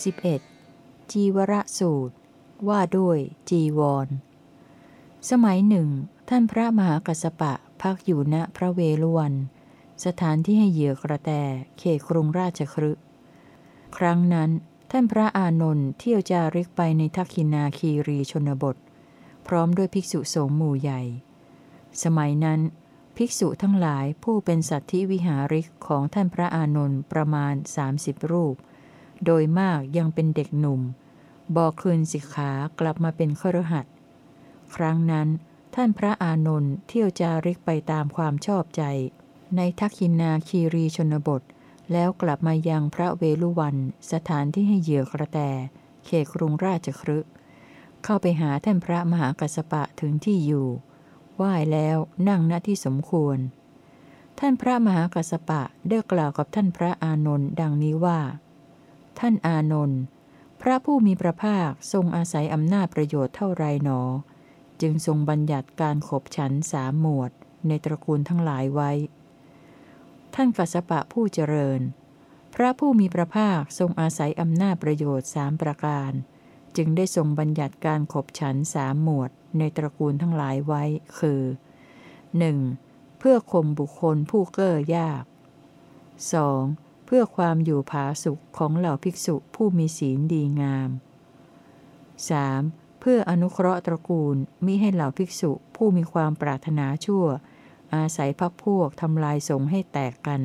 11. จีวรสูตร ว่าด้วย จีวร สมัยหนึ่ง ท่านพระมหากัสปะพักอยู่ณพระเวฬุวัน สถานที่ให้เหยื่อกระแตเขตกรุงราชครึครั้งนั้น ท่านพระอานนท์เที่ยวจาริกไปในทักขินาคีรีชนบท พร้อมด้วยภิกษุสงฆ์หมู่ใหญ่ สมัยนั้นภิกษุทั้งหลายผู้เป็นสัตธิวิหาริกของท่านพระอานนท์ประมาณ 30 รูป โดยมากยังเป็นเด็กหนุ่ม บอกคืนสิกขากลับมาเป็นขรหัดครั้งนั้นท่านพระอานนท์เที่ยวจาริกไปตามความชอบใจ ในทักขินาคีรีชนบท แล้วกลับมายังพระเวลุวัน สถานที่ให้เหยื่อกระแต เขตกรุงราชครึเข้าไปหาท่านพระมหากัสปะถึงที่อยู่ไหว้แล้วนั่งณที่สมควร ท่านพระมหากัสปะได้กล่าวกับท่านพระอานนท์ดังนี้ว่า ท่านอานนท์พระผู้มีพระภาคทรงอาศัยอำนาจประโยชน์เท่าไรหนอ จึงทรงบัญญัติการขบฉันสามหมวด ในตระกูลทั้งหลายไว้ ท่านกัสปะผู้เจริญ พระผู้มีพระภาคทรงอาศัยอำนาจประโยชน์สามประการ จึงได้ทรงบัญญัติการขบฉันสามหมวด ในตระกูลทั้งหลายไว้ คือ 1. เพื่อข่มบุคคลผู้เก้อยาก 2. พื่อความอยู่ผาสุขของเหล่าภิกษุผู้มีศีลดีงาม 3. เพื่ออนุเคราะห์ตระกูลมิให้เหล่าภิกษุผู้มีความปรารถนาชั่ว อาศัยพักพวกทำลายสงให้แตกกัน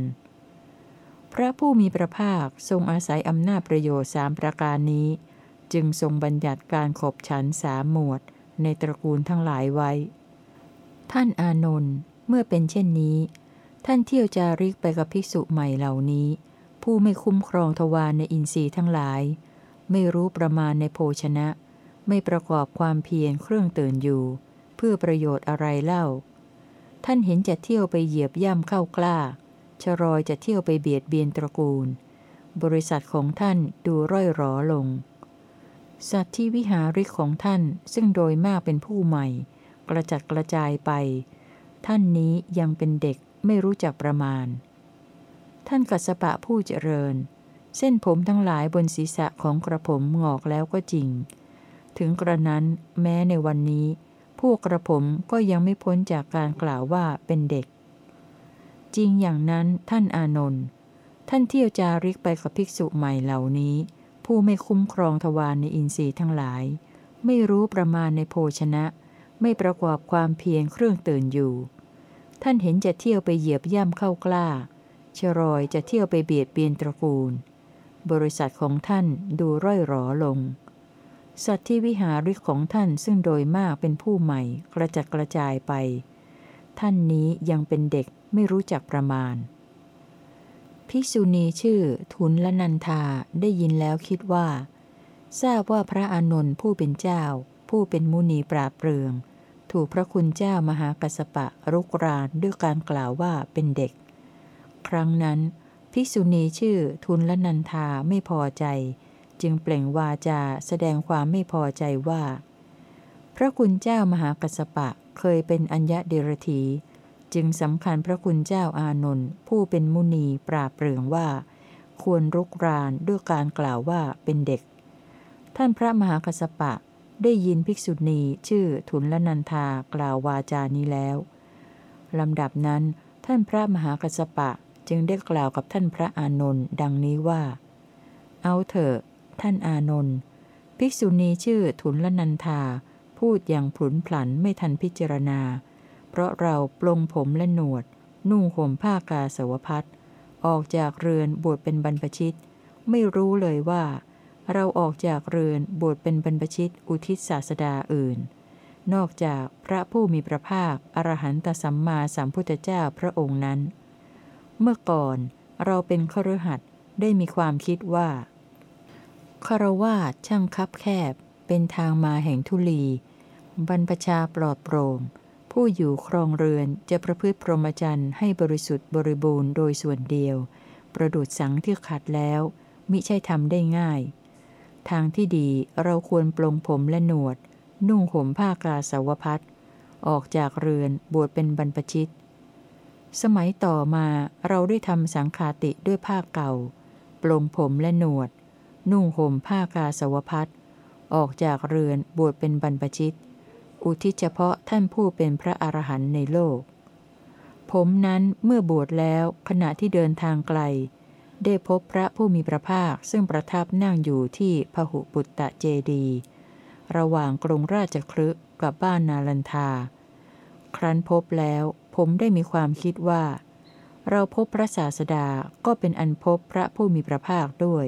พระผู้มีพระภาคทรงอาศัยอำนาจประโยชน์สามประการนี้ จึงทรงบัญญัติการขบฉันสามหมวด ในตระกูลทั้งหลายไว้ ท่านอานนท์เมื่อเป็นเช่นนี้ ท่านเที่ยวจาริกไปกับภิกษุใหม่เหล่านี้ ผู้ไม่คุ้มครองทวารในอินทรีย์ทั้งหลาย ไม่รู้ประมาณในโภชนะ ไม่ประกอบความเพียรเครื่องตื่นอยู่ เพื่อประโยชน์อะไรเล่า ท่านเห็นจะเที่ยวไปเหยียบย่ำเข้ากล้า ชรอยจะเที่ยวไปเบียดเบียนตระกูล บริษัทของท่านดูร่อยหรอลง สัตว์ที่วิหาริกของท่านซึ่งโดยมากเป็นผู้ใหม่ กระจัดกระจายไป ท่านนี้ยังเป็นเด็กไม่รู้จักประมาณ ท่านกัสปะผู้เจริญ เส้นผมทั้งหลายบนศีรษะของกระผมงอกแล้วก็จริง ถึงกระนั้นแม้ในวันนี้พวกกระผมก็ยังไม่พ้นจากการกล่าวว่าเป็นเด็ก จริงอย่างนั้นท่านอานนท์ท่านเที่ยวจาริกไปกับภิกษุใหม่เหล่านี้ ผู้ไม่คุ้มครองทวารในอินทรีย์ทั้งหลาย ไม่รู้ประมาณในโภชนะ ไม่ประกอบความเพียรเครื่องตื่นอยู่ ท่านเห็นจะเที่ยวไปเหยียบย่ำเข้ากล้า ชรอยจะเที่ยวไปเบียดเบียนตระกูล บริษัทของท่านดูร่อยหรอลง สัตว์ที่วิหาริกของท่านซึ่งโดยมากเป็นผู้ใหม่กระจัดกระจายไป ท่านนี้ยังเป็นเด็กไม่รู้จักประมาณ ภิกษุณีชื่อทุนละนันทาได้ยินแล้วคิดว่า ทราบว่าพระอานนท์ผู้เป็นเจ้า ผู้เป็นมุนีปราบเปรือง ถูกพระคุณเจ้ามหากัสปะรุกรานด้วยการกล่าวว่าเป็นเด็ก ครั้งนั้น ภิกษุณีชื่อทุนละนันทาไม่พอใจ จึงเปล่งวาจาแสดงความไม่พอใจว่า พระคุณเจ้ามหากัสปะเคยเป็นอัญญะเดรธีจึงสำคัญพระคุณเจ้าอานนท์ผู้เป็นมุนีปราบเปรื่องว่า ควรรุกรานด้วยการกล่าวว่าเป็นเด็ก ท่านพระมหากัสปะได้ยินภิกษุณีชื่อทุนละนันทากล่าววาจานี้แล้วลำดับนั้น ท่านพระมหากัสปะ จึงได้กล่าวกับท่านพระอานนท์ดังนี้ว่า เอาเถอะ ท่านอานนท์ภิกษุณีชื่อทุนละนันทาพูดอย่างผุนผันไม่ทันพิจารณา เพราะเราปลงผมและหนวด นุ่งห่มผ้ากาสาวพัดออกจากเรือนบวชเป็นบรรพชิต ไม่รู้เลยว่า เราออกจากเรือนบวชเป็นบรรพชิตอุทิศศาสดาอื่น นอกจากพระผู้มีพระภาคอรหันตสัมมาสัมพุทธเจ้าพระองค์นั้น เมื่อก่อนเราเป็นครหัดได้มีความคิดว่าคารวาช่างคับแคบ เป็นทางมาแห่งทุลี บรรพชาปลอดโปร่ง ผู้อยู่ครองเรือนจะประพฤติพรหมจรรย์ให้บริสุทธิ์บริบูรณ์โดยส่วนเดียว ประดุดสังที่ขัดแล้ว มิใช่ทำได้ง่าย ทางที่ดีเราควรปลงผมและหนวด นุ่งห่มผ้ากาสาวพัดออกจากเรือนบวชเป็นบรรพชิต สมัยต่อมาเราได้ทำสังคาติด้วยผ้าเก่า ปลงผมและหนวด นุ่งห่มผ้ากาสาวพัดออกจากเรือนบวชเป็นบรรพชิต อุทิศเฉพาะท่านผู้เป็นพระอรหันต์ในโลก ผมนั้นเมื่อบวชแล้วขณะที่เดินทางไกล ได้พบพระผู้มีพระภาคซึ่งประทับนั่งอยู่ที่พหุปุตตะเจดี ระหว่างกรุงราชคลึกับบ้านนาลันทา ครั้นพบแล้ว ผมได้มีความคิดว่า เราพบพระศาสดาก็เป็นอันพบพระผู้มีพระภาคด้วย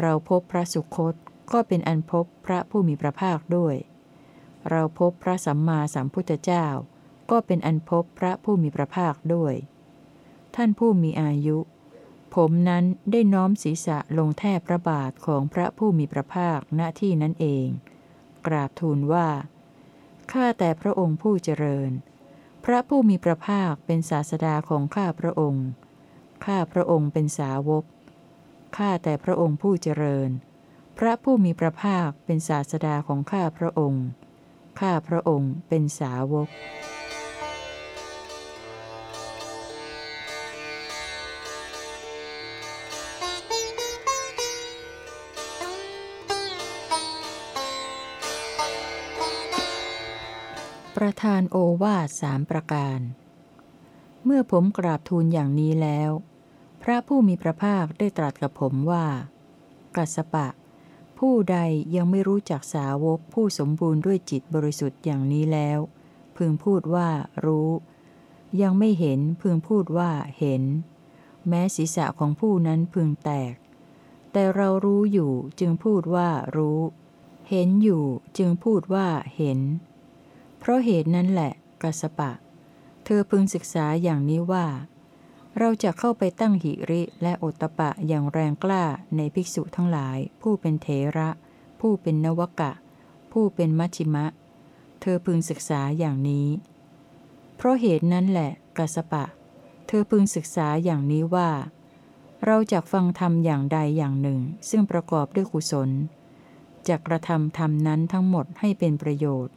เราพบพระสุคตก็เป็นอันพบพระผู้มีพระภาคด้วย เราพบพระสัมมาสัมพุทธเจ้า ก็เป็นอันพบพระผู้มีพระภาคด้วย ท่านผู้มีอายุ ผมนั้นได้น้อมศีรษะลงแทบพระบาทของพระผู้มีพระภาคณที่นั้นเอง กราบทูลว่า ข้าแต่พระองค์ผู้เจริญ พระผู้มีพระภาคเป็นศาสดาของข้าพระองค์ ข้าพระองค์เป็นสาวก ข้าแต่พระองค์ผู้เจริญ พระผู้มีพระภาคเป็นศาสดาของข้าพระองค์ ข้าพระองค์เป็นสาวก ประธานโอวาทสามประการ เมื่อผมกราบทูลอย่างนี้แล้ว พระผู้มีพระภาคได้ตรัสกับผมว่า กัสปะ ผู้ใดยังไม่รู้จักสาวกผู้สมบูรณ์ด้วยจิตบริสุทธิ์อย่างนี้แล้ว พึงพูดว่ารู้ ยังไม่เห็นพึงพูดว่าเห็น แม้ศีรษะของผู้นั้นพึงแตก แต่เรารู้อยู่จึงพูดว่ารู้ เห็นอยู่จึงพูดว่าเห็น เพราะเหตุนั้นแหละกัสปะ เธอพึงศึกษาอย่างนี้ว่า เราจะเข้าไปตั้งหิริและโอตปะอย่างแรงกล้าในภิกษุทั้งหลาย ผู้เป็นเถระ ผู้เป็นนวกะ ผู้เป็นมัชชิมะ เธอพึงศึกษาอย่างนี้ เพราะเหตุนั้นแหละกัสปะ เธอพึงศึกษาอย่างนี้ว่า เราจะฟังธรรมอย่างใดอย่างหนึ่ง ซึ่งประกอบด้วยกุศลจะกระทำธรรมนั้นทั้งหมดให้เป็นประโยชน์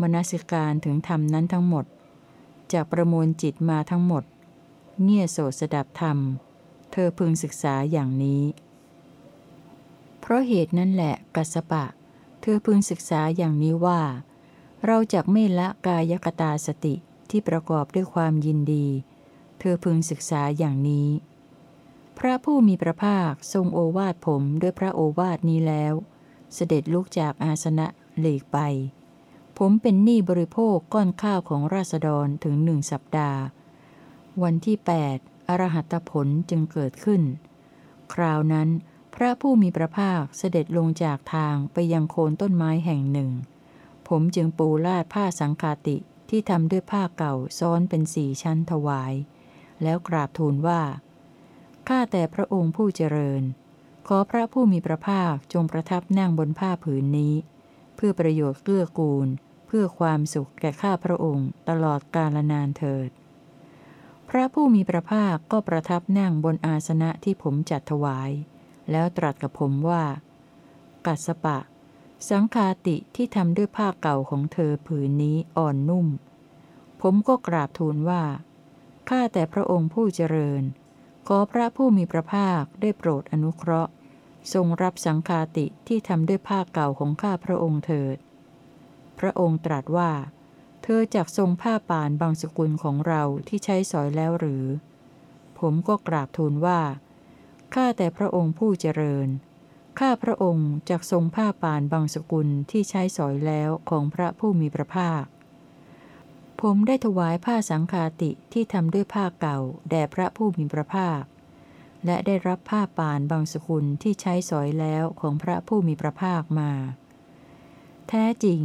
มนสิการถึงธรรมนั้นทั้งหมดจะประมวลจิตมาทั้งหมด เงี่ยโสสดับธรรม เธอพึงศึกษาอย่างนี้ เพราะเหตุนั้นแหละกัสปะ เธอพึงศึกษาอย่างนี้ว่า เราจะไม่ละกายกตาสติที่ประกอบด้วยความยินดี เธอพึงศึกษาอย่างนี้ พระผู้มีพระภาคทรงโอวาทผมด้วยพระโอวาทนี้แล้ว เสด็จลุกจากอาสนะหลีกไป ผมเป็นหนี้บริโภคก้อนข้าวของราษฎรถึงหนึ่งสัปดาห์ วันที่ 8 อรหัตผลจึงเกิดขึ้น คราวนั้น พระผู้มีพระภาคเสด็จลงจากทางไปยังโคนต้นไม้แห่งหนึ่ง ผมจึงปูลาดผ้าสังคาติที่ทำด้วยผ้าเก่าซ้อนเป็นสี่ชั้นถวาย แล้วกราบทูลว่า ข้าแต่พระองค์ผู้เจริญ ขอพระผู้มีพระภาคจงประทับนั่งบนผ้าผืนนี้ เพื่อประโยชน์เกื้อกูล เพื่อความสุขแก่ข้าพระองค์ตลอดกาลนานเถิด พระผู้มีพระภาคก็ประทับนั่งบนอาสนะที่ผมจัดถวาย แล้วตรัสกับผมว่า กัสปะ สังคาติที่ทำด้วยผ้าเก่าของเธอผืนนี้อ่อนนุ่ม ผมก็กราบทูลว่าข้าแต่พระองค์ผู้เจริญ ขอพระผู้มีพระภาคได้โปรดอนุเคราะห์ ทรงรับสังคาติที่ทำด้วยผ้าเก่าของข้าพระองค์เถิด พระองค์ตรัสว่า เธอจักทรงผ้าป่านบางสกุลของเราที่ใช้สอยแล้วหรือ ผมก็กราบทูลว่า ข้าแต่พระองค์ผู้เจริญ ข้าพระองค์จักทรงผ้าป่านบางสกุลที่ใช้สอยแล้วของพระผู้มีพระภาค ผมได้ถวายผ้าสังคาติที่ทำด้วยผ้าเก่าแด่พระผู้มีพระภาค และได้รับผ้าป่านบางสกุลที่ใช้สอยแล้วของพระผู้มีพระภาคมาแท้จริง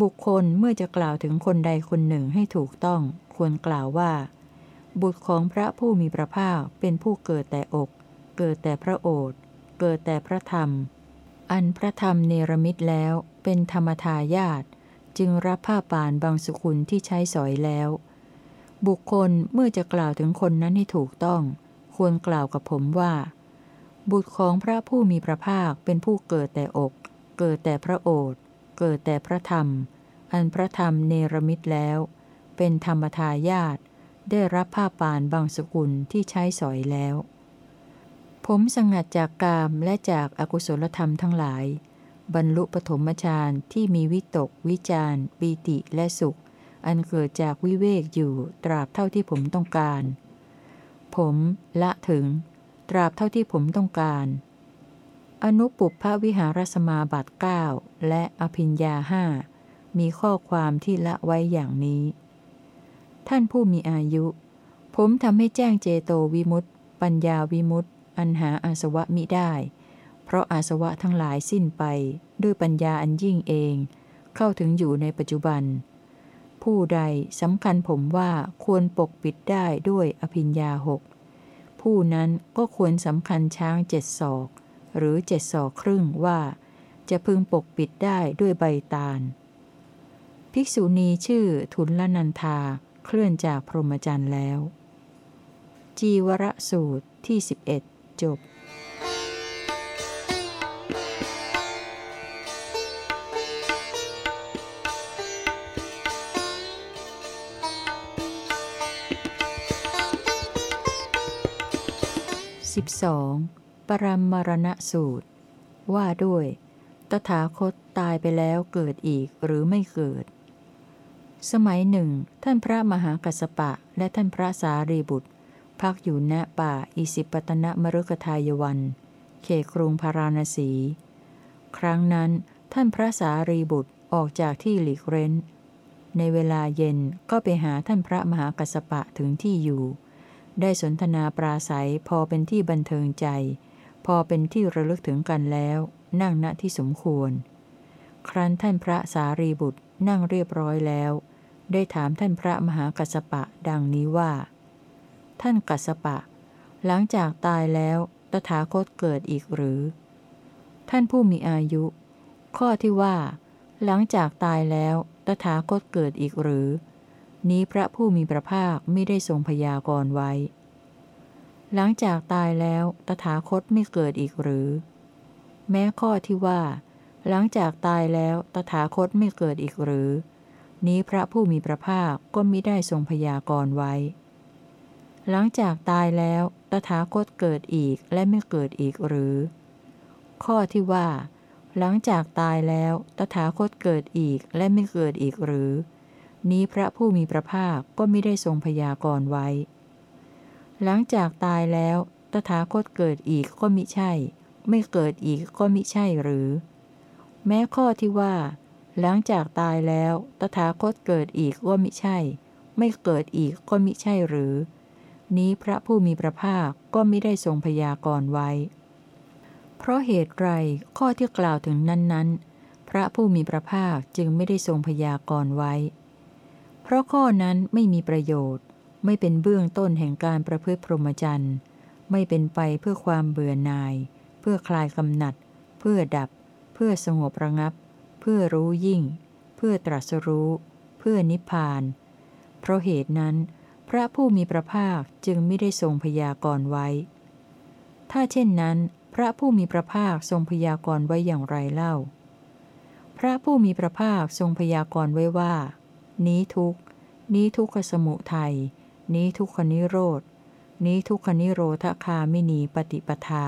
บุคคลเมื่อจะกล่าวถึงคนใดคนหนึ่งให้ถูกต้อง ควรกล่าวว่า บุตรของพระผู้มีพระภาคเป็นผู้เกิดแต่อก เกิดแต่พระโอษฐ์เกิดแต่พระธรรม อันพระธรรมเนรมิตแล้วเป็นธรรมทายาตจึงรับผ้าป่านบางสุขุลที่ใช้สอยแล้ว บุคคลเมื่อจะกล่าวถึงคนนั้นให้ถูกต้อง ควรกล่าวกับผมว่า บุตรของพระผู้มีพระภาคเป็นผู้เกิดแต่อก เกิดแต่พระโอษฐ์ เกิดแต่พระธรรม อันพระธรรมเนรมิตแล้ว เป็นธรรมทายาตได้รับผ้าป่านบางสกุลที่ใช้สอยแล้ว ผมสงัดจากกามและจากอากุศลธรรมทั้งหลาย บรรลุปฐมฌานที่มีวิตก วิจารปีติและสุข อันเกิดจากวิเวกอยู่ตราบเท่าที่ผมต้องการ ผมละถึง ตราบเท่าที่ผมต้องการ อนุปุพพวิหารสมาบัติ 9 และอภิญญาห้ามีข้อความที่ละไว้อย่างนี้ ท่านผู้มีอายุ ผมทำให้แจ้งเจโตวิมุตต์ปัญญาวิมุตต์อันหาอาสวะมิได้ เพราะอาสวะทั้งหลายสิ้นไป ด้วยปัญญาอันยิ่งเอง เข้าถึงอยู่ในปัจจุบัน ผู้ใดสำคัญผมว่าควรปกปิดได้ด้วยอภิญญาหกผู้นั้นก็ควรสำคัญช้างเจ็ดศอก หรือเจ็ดศอกครึ่งว่า จะพึงปกปิดได้ด้วยใบตาล ภิกษุณีชื่อทุนละนันทาเคลื่อนจากพรหมจรรย์แล้ว จีวรสูตรที่ 11 จบ 12. ปรมมรณสูตร ว่าด้วย ตถาคตตายไปแล้วเกิดอีกหรือไม่เกิด สมัยหนึ่ง ท่านพระมหากัสปะและท่านพระสารีบุตร พักอยู่ณป่าอิสิปตนมรุกทายวัน เขตกรุงพาราณสี ครั้งนั้นท่านพระสารีบุตรออกจากที่หลีกเร้น ในเวลาเย็นก็ไปหาท่านพระมหากัสปะถึงที่อยู่ ได้สนทนาปราศัยพอเป็นที่บันเทิงใจ พอเป็นที่ระลึกถึงกันแล้ว นั่งณที่สมควร ครั้นท่านพระสารีบุตรนั่งเรียบร้อยแล้ว ได้ถามท่านพระมหากัสปะดังนี้ว่า ท่านกัสสปะ หลังจากตายแล้วตถาคตเกิดอีกหรือ ท่านผู้มีอายุ ข้อที่ว่า หลังจากตายแล้วตถาคตเกิดอีกหรือ นี้พระผู้มีพระภาคไม่ได้ทรงพยากรณ์ไว้ หลังจากตายแล้วตถาคตไม่เกิดอีกหรือ แม้ข้อที่ว่า หลังจากตายแล้วตถาคตไม่เกิดอีกหรือ นี้พระผู้มีพระภาคก็มิได้ทรงพยากรณ์ไว้ หลังจากตายแล้วตถาคตเกิดอีกและไม่เกิดอีกหรือ ข้อที่ว่า หลังจากตายแล้วตถาคตเกิดอีกและไม่เกิดอีกหรือ นี้พระผู้มีพระภาคก็ไม่ได้ทรงพยากรณ์ไว้ หลังจากตายแล้ว ตถาคตเกิดอีกก็มิใช่ ไม่เกิดอีกก็มิใช่หรือ แม้ข้อที่ว่า หลังจากตายแล้ว ตถาคตเกิดอีกก็มิใช่ ไม่เกิดอีกก็มิใช่หรือ นี้พระผู้มีพระภาคก็ไม่ได้ทรงพยากรณ์ไว้ เพราะเหตุไรข้อที่กล่าวถึงนั้นๆ พระผู้มีพระภาคจึงไม่ได้ทรงพยากรณ์ไว้ เพราะข้อนั้นไม่มีประโยชน์ ไม่เป็นเบื้องต้นแห่งการประพฤติพรหมจรรย์ ไม่เป็นไปเพื่อความเบื่อหน่าย เพื่อคลายกำหนัด เพื่อดับ เพื่อสงบระงับ เพื่อรู้ยิ่ง เพื่อตรัสรู้ เพื่อนิพพาน เพราะเหตุนั้น พระผู้มีพระภาคจึงไม่ได้ทรงพยากรณ์ไว้ ถ้าเช่นนั้น พระผู้มีพระภาคทรงพยากรณ์ไว้อย่างไรเล่า พระผู้มีพระภาคทรงพยากรณ์ไว้ว่า นี้ทุกนี้ทุกขสมุทัย นี้ทุกขนิโรธ นี้ทุกขนิโรธคามินีปฏิปทา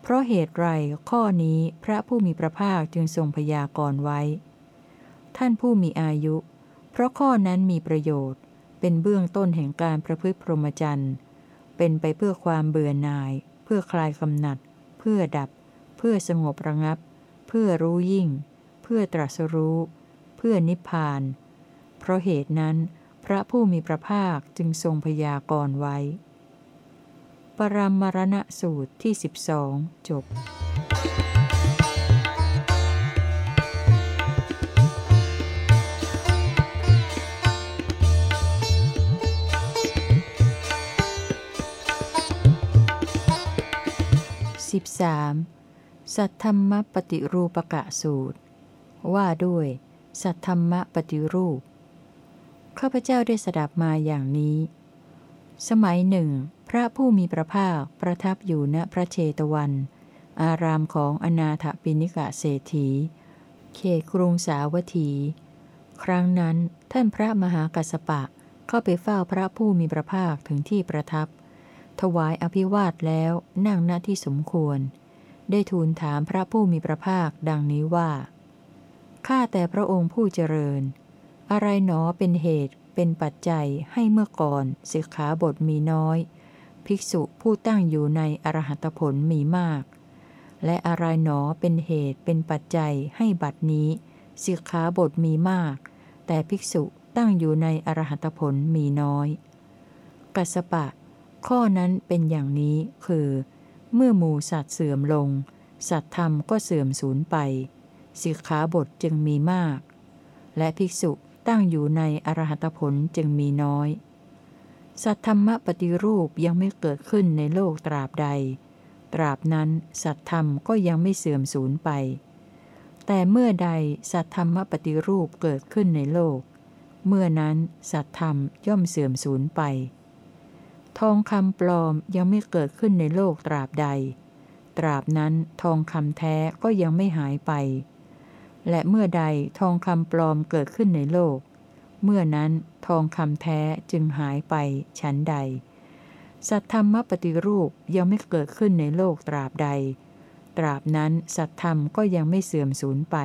เพราะเหตุไรข้อนี้พระผู้มีพระภาคจึงทรงพยากรณ์ไว้ ท่านผู้มีอายุ เพราะข้อนั้นมีประโยชน์ เป็นเบื้องต้นแห่งการประพฤติพรหมจรรย์ เป็นไปเพื่อความเบื่อหน่าย เพื่อคลายกำหนัด เพื่อดับ เพื่อสงบระงับ เพื่อรู้ยิ่ง เพื่อตรัสรู้ เพื่อนิพพาน เพราะเหตุนั้น พระผู้มีพระภาคจึงทรงพยากรณ์ไว้ ปรามมรณสูตรที่ 12 จบ 13. สัทธรรมปฏิรูปกะสูตร ว่าด้วย สัทธรรมปฏิรูป ข้าพเจ้าได้สดับมาอย่างนี้ สมัยหนึ่ง พระผู้มีพระภาคประทับอยู่ณพระเชตวัน อารามของอนาถปิณิกะเศรษฐี เขตกรุงสาวัตถี ครั้งนั้นท่านพระมหากัสปะเข้าไปเฝ้าพระผู้มีพระภาคถึงที่ประทับ ถวายอภิวาทแล้วนั่งณที่สมควร ได้ทูลถามพระผู้มีพระภาคดังนี้ว่า ข้าแต่พระองค์ผู้เจริญ อะไรหนอเป็นเหตุเป็นปัจจัยให้เมื่อก่อนสิกขาบทมีน้อย ภิกษุผู้ตั้งอยู่ในอรหัตผลมีมาก และอะไรหนอเป็นเหตุเป็นปัจจัยให้บัดนี้สิกขาบทมีมาก แต่ภิกษุตั้งอยู่ในอรหัตผลมีน้อย กัสปะ ข้อนั้นเป็นอย่างนี้คือ เมื่อหมูสัตว์เสื่อมลง สัตธรรมก็เสื่อมสูญไปสิกขาบทจึงมีมาก และภิกษุ ตั้งอยู่ในอรหัตผลจึงมีน้อย สัทธรรมปฏิรูปยังไม่เกิดขึ้นในโลกตราบใด ตราบนั้นสัตธรรมก็ยังไม่เสื่อมสูญไป แต่เมื่อใดสัทธรรมปฏิรูปเกิดขึ้นในโลก เมื่อนั้นสัตธรรมย่อมเสื่อมสูญไป ทองคำปลอมยังไม่เกิดขึ้นในโลกตราบใด ตราบนั้นทองคำแท้ก็ยังไม่หายไป และเมื่อใดทองคำปลอมเกิดขึ้นในโลก เมื่อนั้นทองคำแท้จึงหายไปชั้นใด สัทธรรมปฏิรูปยังไม่เกิดขึ้นในโลกตราบใด ตราบนั้นสัทธรรมก็ยังไม่เสื่อมสูญไป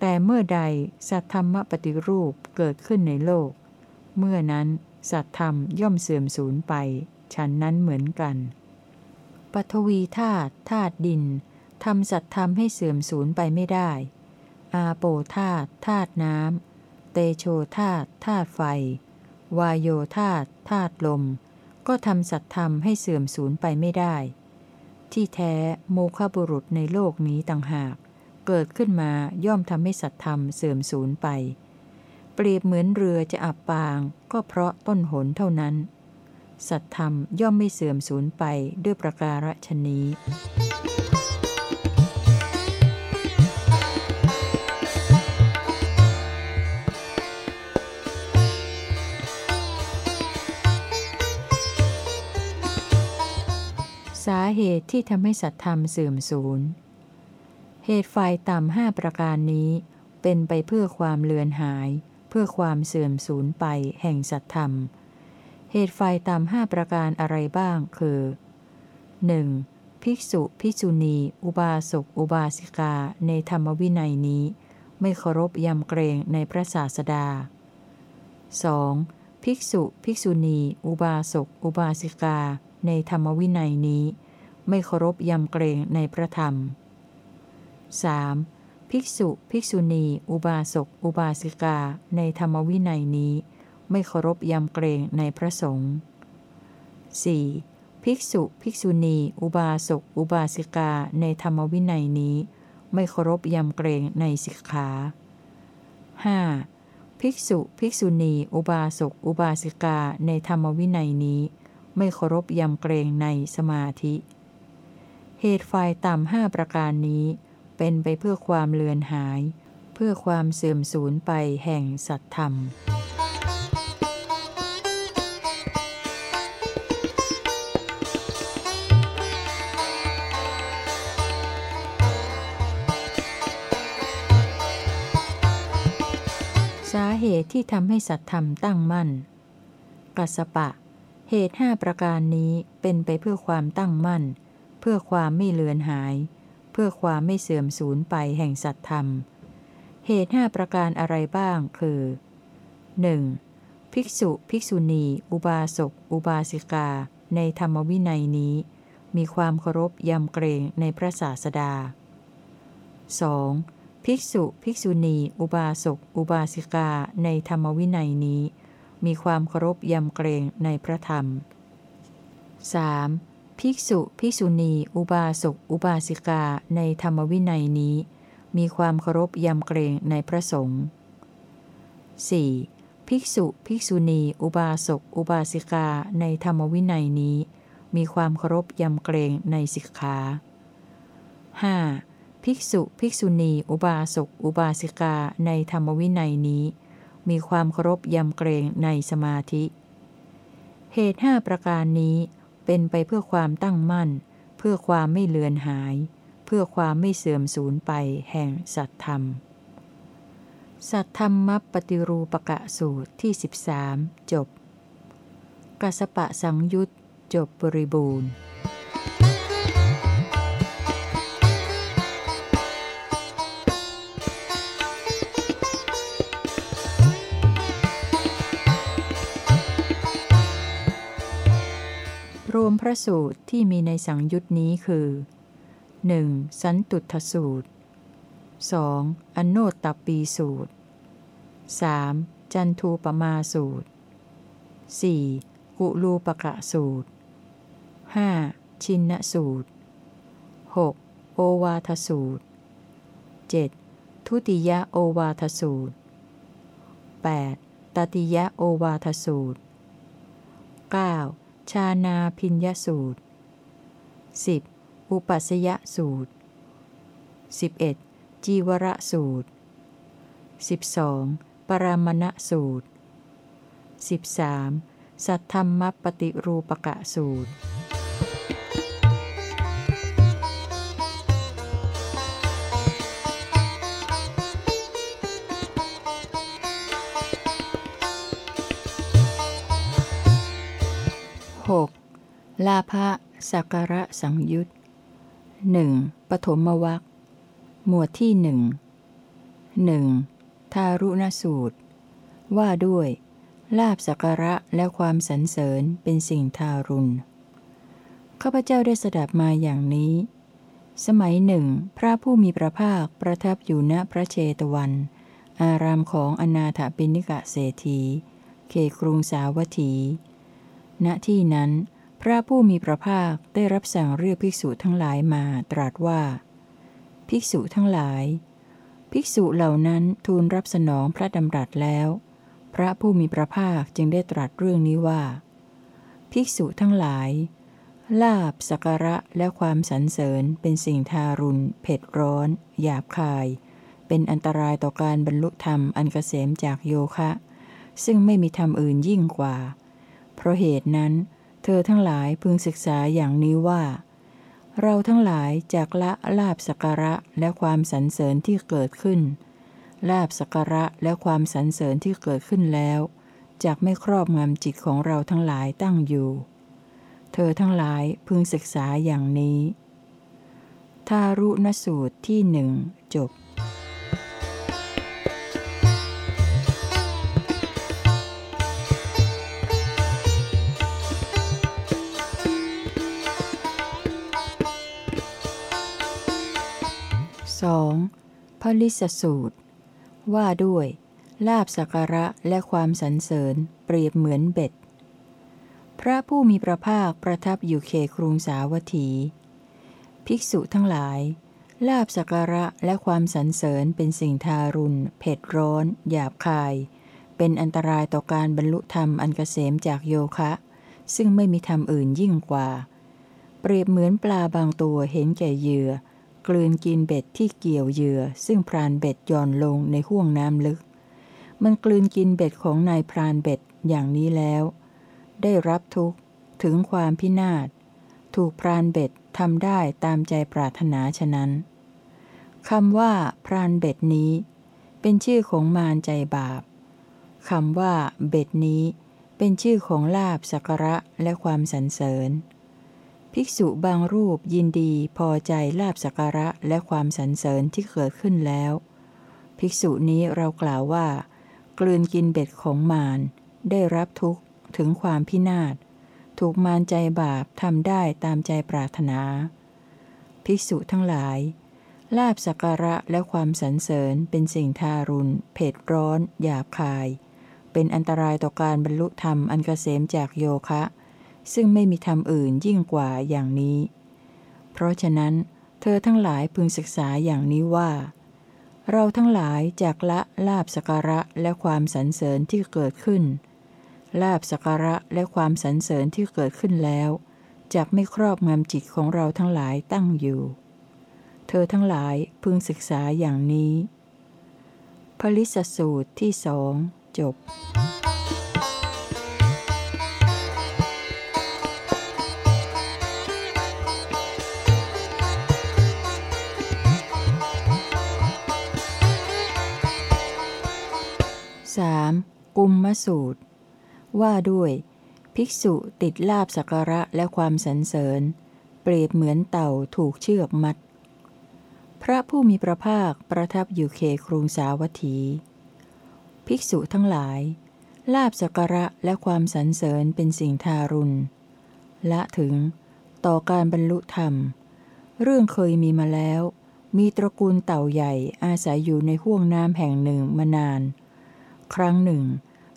แต่เมื่อใดสัทธรรมปฏิรูปเกิดขึ้นในโลก เมื่อนั้นสัทธรรมย่อมเสื่อมสูญไป ฉันนั้นเหมือนกัน ปฐวีธาตุธาตุดินทำสัตธรรมให้เสื่อมสูญไปไม่ได้ อาโปธาตุธาตุน้ำ เตโชธาตุธาตุไฟ วายโยธาตุธาตุลม ก็ทำสัตธรรมให้เสื่อมสูญไปไม่ได้ ที่แท้โมฆะบุรุษในโลกนี้ต่างหาก เกิดขึ้นมาย่อมทำให้สัตธรรมเสื่อมสูญไป เปรียบเหมือนเรือจะอับปาง ก็เพราะต้นหนเท่านั้น สัตธรรมย่อมไม่เสื่อมสูญไปด้วยประการฉนี้ สาเหตุที่ทำให้สัตธรรมเสื่อมสูญ เหตุฝ่ายต่ำห้าประการนี้ เป็นไปเพื่อความเลือนหาย เพื่อความเสื่อมสูญไปแห่งสัตธรรม เหตุฝ่ายต่ำห้าประการอะไรบ้างคือ 1. ภิกษุ ภิกษุณี อุบาสก อุบาสิกา ในธรรมวินัยนี้ ไม่เคารพยำเกรงในพระศาสดา 2. ภิกษุ ภิกษุณี อุบาสก อุบาสิกา ในธรรมวินัยนี้ ไม่เคารพยำเกรงในพระธรรม 3. ภิกษุ ภิกษุณี อุบาสก อุบาสิกา ในธรรมวินัยนี้ ไม่เคารพยำเกรงในพระสงฆ์ 4. ภิกษุ ภิกษุณี อุบาสก อุบาสิกา ในธรรมวินัยนี้ ไม่เคารพยำเกรงในสิกขา 5. ภิกษุ ภิกษุณี อุบาสก อุบาสิกา ในธรรมวินัยนี้ ไม่เคารพยำเกรงในสมาธิ เหตุฝ่ายต่ำห้าประการนี้ เป็นไปเพื่อความเลือนหาย เพื่อความเสื่อมสูญไปแห่งสัตธรรมสาเหตุที่ทำให้สัตธรรมตั้งมั่น กัสปะ เหตุห้าประการนี้เป็นไปเพื่อความตั้งมั่น เพื่อความไม่เลือนหาย เพื่อความไม่เสื่อมสูญไปแห่งสัตธรรม เหตุห้าประการอะไรบ้างคือ 1. ภิกษุ ภิกษุณี อุบาสก อุบาสิกา ในธรรมวินัยนี้ มีความเคารพยำเกรงในพระศาสดา 2. ภิกษุ ภิกษุณี อุบาสก อุบาสิกา ในธรรมวินัยนี้ มีความเคารพยำเกรงในพระธรรม 3. ภิกษุ ภิกษุณี อุบาสก อุบาสิกา ในธรรมวินัยนี้ มีความเคารพยำเกรงในพระสงฆ์ 4. ภิกษุ ภิกษุณี อุบาสก อุบาสิกา ในธรรมวินัยนี้ มีความเคารพยำเกรงในสิกขา 5. ภิกษุ ภิกษุณี อุบาสก อุบาสิกา ในธรรมวินัยนี้ มีความเคารพยำเกรงในสมาธิ เหตุห้าประการนี้เป็นไปเพื่อความตั้งมั่น เพื่อความไม่เลือนหาย เพื่อความไม่เสื่อมสูญไปแห่งสัตธรรม สัตธรรมมัปฏิรูปกะสูตรที่ 13 จบกัสปะสังยุตจบบริบูรณ์ รวมพระสูตรที่มีในสังยุตนี้คือ 1. สันตุทสูตร 2. อนโนตตปีสูตร 3. จันทูปมาสูตร 4. กุลูปกะสูตร 5. ชินนสูตร 6. โอวาทสูตร 7. ทุติยโอวาทสูตร 8. ตติยโอวาทสูตร 9. ชานาพิญญสูตร 10. อุปัสยสูตร 11. จีวรสูตร 12. ปรามณสูตร 13. สัทธรรมปฏิรูปกะสูตร ลาภะสักการะสังยุตหนึ่งปฐมวัคหมวดที่หนึ่งหนึ่งทารุณสูตร ว่าด้วย ลาบสักการะและความสรรเสริญเป็นสิ่งทารุณข้าพเจ้าได้สดับมาอย่างนี้ สมัยหนึ่ง พระผู้มีพระภาคประทับอยู่ณพระเชตวัน อารามของอนาถปิณิกะเศรษฐีเขกรุงสาวัตถี ณที่นั้น พระผู้มีพระภาคได้รับสั่งเรียกภิกษุทั้งหลายมาตรัสว่า ภิกษุทั้งหลาย ภิกษุเหล่านั้นทูลรับสนองพระดำรัสแล้ว พระผู้มีพระภาคจึงได้ตรัสเรื่องนี้ว่า ภิกษุทั้งหลาย ลาบสักระและความสรรเสริญเป็นสิ่งทารุณ เผ็ดร้อน หยาบคาย เป็นอันตรายต่อการบรรลุธรรมอันเกษมจากโยคะ ซึ่งไม่มีธรรมอื่นยิ่งกว่า เพราะเหตุนั้น เธอทั้งหลายพึงศึกษาอย่างนี้ว่า เราทั้งหลายจากละลาบสักระและความสรรเสริญที่เกิดขึ้น ลาบสักระและความสรรเสริญที่เกิดขึ้นแล้วจากไม่ครอบงำจิตของเราทั้งหลายตั้งอยู่ เธอทั้งหลายพึงศึกษาอย่างนี้ ทารุณสูตรที่หนึ่งจบ ลิสสูตร ว่าด้วย ลาบสักระและความสรรเสริญเปรียบเหมือนเบ็ด พระผู้มีพระภาคประทับอยู่เขครุงสาวัตถี ภิกษุทั้งหลาย ลาบสักระและความสรรเสริญเป็นสิ่งทารุณ เผ็ดร้อน หยาบคาย เป็นอันตรายต่อการบรรลุธรรมอันเกษมจากโยคะ ซึ่งไม่มีธรรมอื่นยิ่งกว่า เปรียบเหมือนปลาบางตัวเห็นแก่เหยื่อ กลืนกินเบ็ดที่เกี่ยวเหยื่อ ซึ่งพรานเบ็ดย่อนลงในห่วงน้ำลึก มันกลืนกินเบ็ดของนายพรานเบ็ดอย่างนี้แล้ว ได้รับทุกข์ถึงความพินาศ ถูกพรานเบ็ดทำได้ตามใจปรารถนาฉะนั้นคำว่า พรานเบ็ดนี้ เป็นชื่อของมารใจบาปคำว่า เบ็ดนี้ เป็นชื่อของลาบสักระและความสรรเสริญ ภิกษุบางรูปยินดีพอใจลาบสักการะและความสรรเสริญที่เกิดขึ้นแล้ว ภิกษุนี้เรากล่าวว่า กลืนกินเบ็ดของมาร ได้รับทุกข์ถึงความพินาศ ถูกมารใจบาปทำได้ตามใจปรารถนา ภิกษุทั้งหลาย ลาบสักการะและความสรรเสริญเป็นสิ่งทารุณ เผ็ดร้อน หยาบคาย เป็นอันตรายต่อการบรรลุธรรมอันเกษมจากโยคะ ซึ่งไม่มีธรรมอื่นยิ่งกว่าอย่างนี้ เพราะฉะนั้น เธอทั้งหลายพึงศึกษาอย่างนี้ว่า เราทั้งหลายจากละลาบสัการะและความสรรเสริญที่เกิดขึ้น ลาบสัการะและความสรรเสริญที่เกิดขึ้นแล้วจากไม่ครอบงำจิตของเราทั้งหลายตั้งอยู่ เธอทั้งหลายพึงศึกษาอย่างนี้พลิสสูตรที่สองจบ กุมมสูตร ว่าด้วย ภิกษุติดลาบสักการะและความสรรเสริญ เปรียบเหมือนเต่าถูกเชือกมัด พระผู้มีพระภาคประทับอยู่เขครุงสาวัตถี ภิกษุทั้งหลาย ลาบสักการะและความสรรเสริญเป็นสิ่งทารุณ ละถึง ต่อการบรรลุธรรม เรื่องเคยมีมาแล้วมีตระกูลเต่าใหญ่อาศัยอยู่ในห้วงน้ำแห่งหนึ่งมานาน ครั้งหนึ่ง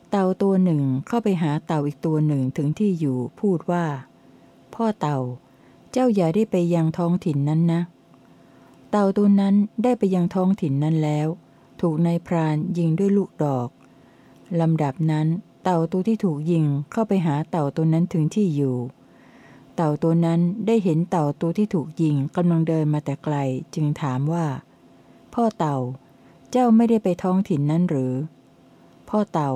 เต่าตัวหนึ่งเข้าไปหาเต่าอีกตัวหนึ่งถึงที่อยู่พูดว่า พ่อเต่า เจ้าอย่าได้ไปยังท้องถิ่นนั้นนะ เต่าตัวนั้นได้ไปยังท้องถิ่นนั้นแล้ว ถูกนายพรานยิงด้วยลูกดอกลำดับนั้น เต่าตัวที่ถูกยิงเข้าไปหาเต่าตัวนั้นถึงที่อยู่ เต่าตัวนั้นได้เห็นเต่าตัวที่ถูกยิงกำลังเดินมาแต่ไกลจึงถามว่า พ่อเต่า เจ้าไม่ได้ไปท้องถิ่นนั้นหรือ พ่อเต่า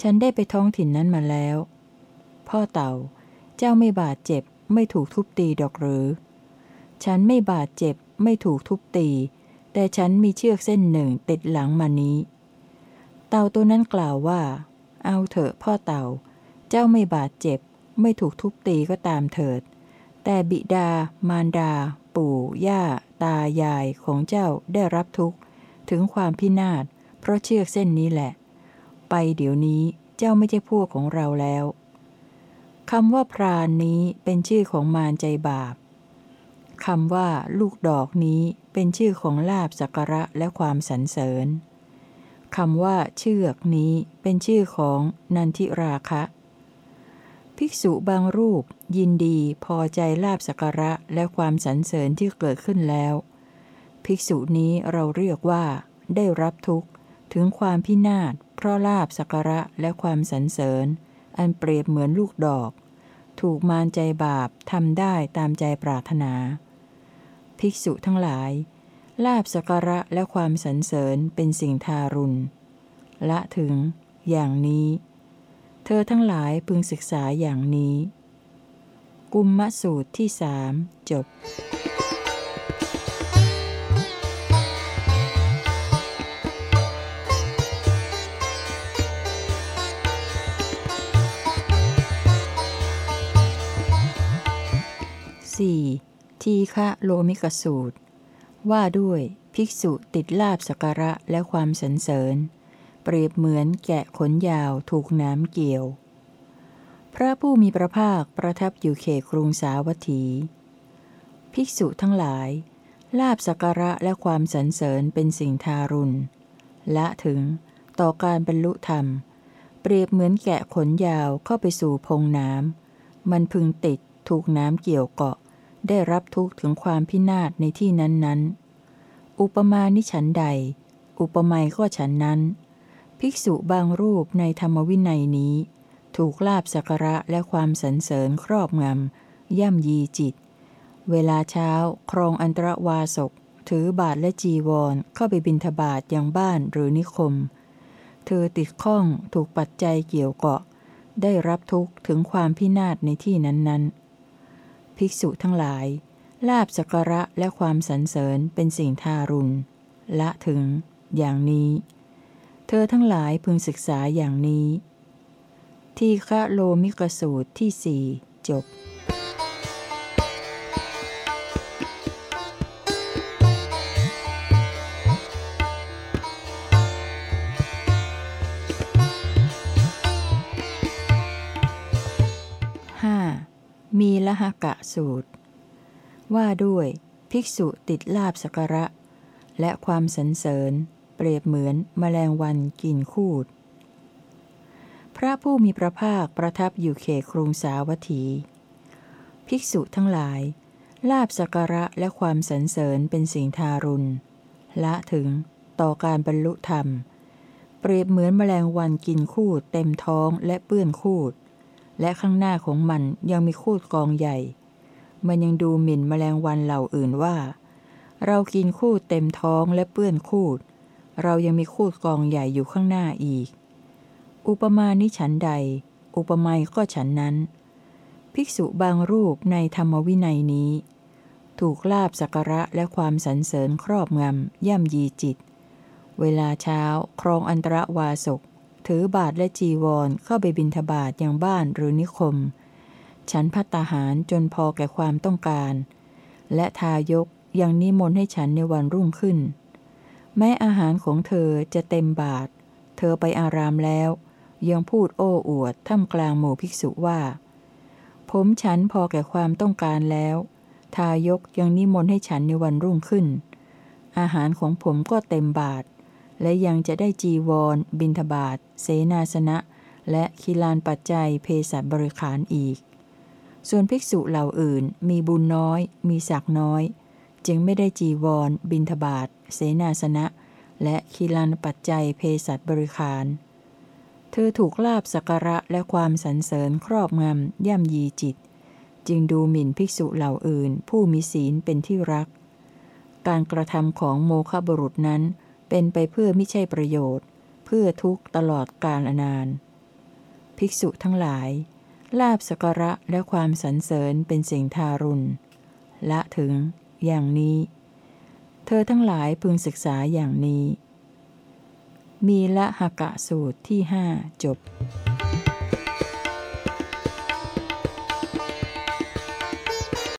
ฉันได้ไปท้องถิ่นนั้นมาแล้ว พ่อเต่า เจ้าไม่บาดเจ็บ ไม่ถูกทุบตีดอกหรือ ฉันไม่บาดเจ็บ ไม่ถูกทุบตี แต่ฉันมีเชือกเส้นหนึ่งติดหลังมานี้ เต่าตัวนั้นกล่าวว่า เอาเถอะพ่อเต่า เจ้าไม่บาดเจ็บ ไม่ถูกทุบตีก็ตามเถิด แต่บิดา มารดา ปู่ ย่า ตายายของเจ้าได้รับทุกข์ ถึงความพินาศเพราะเชือกเส้นนี้แหละ ไปเดี๋ยวนี้เจ้าไม่ใช่พวกของเราแล้วคำว่าพรานนี้เป็นชื่อของมารใจบาปคำว่าลูกดอกนี้เป็นชื่อของลาบสักระและความสรรเสริญคำว่าเชือกนี้เป็นชื่อของนันทิราคะ ภิกษุบางรูปยินดีพอใจลาบสักระและความสรรเสริญที่เกิดขึ้นแล้ว ภิกษุนี้เราเรียกว่า ได้รับทุกข์ถึงความพินาศ เพราะลาบสักระและความสรรเสริญ อันเปรียบเหมือนลูกดอก ถูกมารใจบาปทำได้ตามใจปรารถนา ภิกษุทั้งหลาย ลาบสักระและความสรรเสริญเป็นสิ่งทารุณ ละถึง อย่างนี้ เธอทั้งหลายพึงศึกษาอย่างนี้ กุมมะสูตรที่สามจบ 4. ทีฆะโลมิกสูตร ว่าด้วยภิกษุติดลาบสกการะและความสรรเสริญ เปรียบเหมือนแกะขนยาวถูกน้ำเกี่ยว พระผู้มีพระภาคประทับอยู่เขตกรุงสาวัตถี ภิกษุทั้งหลาย ลาบสกการะและความสรรเสริญเป็นสิ่งทารุณและถึงต่อการบรรลุธรรม เปรียบเหมือนแกะขนยาวเข้าไปสู่พงน้ำมันพึงติดถูกน้ำเกี่ยวเกาะ ได้รับทุกข์ถึงความพินาศในที่นั้นๆ อุปมาณิฉันใด อุปไมยก็ฉันนั้น ภิกษุบางรูปในธรรมวินัยนี้ ถูกลาบสักระและความสรรเสริญครอบงำ ย่ำยีจิต เวลาเช้าครองอันตรวาสก ถือบาทและจีวรเข้าไปบินทบาทยังบ้านหรือนิคม เธอติดข้องถูกปัจจัยเกี่ยวเกาะ ได้รับทุกข์ถึงความพินาศในที่นั้นๆ ภิกษุทั้งหลาย ลาบสักการะและความสรรเสริญเป็นสิ่งทารุณ ละถึง อย่างนี้ เธอทั้งหลายพึงศึกษาอย่างนี้ ที่ฆะโลมิกสูตรที่สี่จบ หกะสูตร ว่าด้วยภิกษุติดลาบสกการะ และความสรรเสริญ เปรียบเหมือนแมลงวันกินคูด พระผู้มีพระภาคประทับอยู่เขตกรุงสาวัตถี ภิกษุทั้งหลาย ลาบสกการะและความสรรเสริญเป็นสิ่งทารุณ ละถึงต่อการบรรลุธรรม เปรียบเหมือนแมลงวันกินคูดเต็มท้องและเปื้อนคูด และข้างหน้าของมันยังมีคูดกองใหญ่ มันยังดูหมิ่นแมลงวันเหล่าอื่นว่า เรากินคูดเต็มท้องและเปื้อนคูด เรายังมีคูดกองใหญ่อยู่ข้างหน้าอีก อุปมาณิฉันใด อุปไมยก็ฉันนั้น ภิกษุบางรูปในธรรมวินัยนี้ ถูกลาบสักระและความสรรเสริญครอบงำย่ำยีจิต เวลาเช้าครองอันตรวาสก ถือบาทและจีวรเข้าไปบิณฑบาตอย่างบ้านหรือนิคม ฉันพัตตาหารจนพอแก่ความต้องการ และทายกยังนิมนต์ให้ฉันในวันรุ่งขึ้น แม้อาหารของเธอจะเต็มบาท เธอไปอารามแล้ว ยังพูดโอ้อวดท่ามกลางหมู่ภิกษุว่า ผมฉันพอแก่ความต้องการแล้ว ทายกยังนิมนต์ให้ฉันในวันรุ่งขึ้น อาหารของผมก็เต็มบาท และยังจะได้จีวร บินทบาทเสนาสนะ และคิลานปัจจัยเพศบริขารอีก ส่วนภิกษุเหล่าอื่นมีบุญน้อย มีศักน้อย จึงไม่ได้จีวร บินทบาทเสนาสนะ และคิลานปัจจัยเพศบริขารเธอถูกลาบสักระและความสรรเสริญครอบงำย่ำยีจิต จึงดูหมิ่นภิกษุเหล่าอื่น ผู้มีศีลเป็นที่รัก การกระทำของโมฆะบุรุษนั้น เป็นไปเพื่อไม่ใช่ประโยชน์ เพื่อทุกตลอดกาลนาน ภิกษุทั้งหลาย ลาบสกระและความสรรเสริญเป็นสิ่งทารุณ ละถึง อย่างนี้ เธอทั้งหลายพึงศึกษาอย่างนี้ มีละหกะสูตรที่ห้าจบ「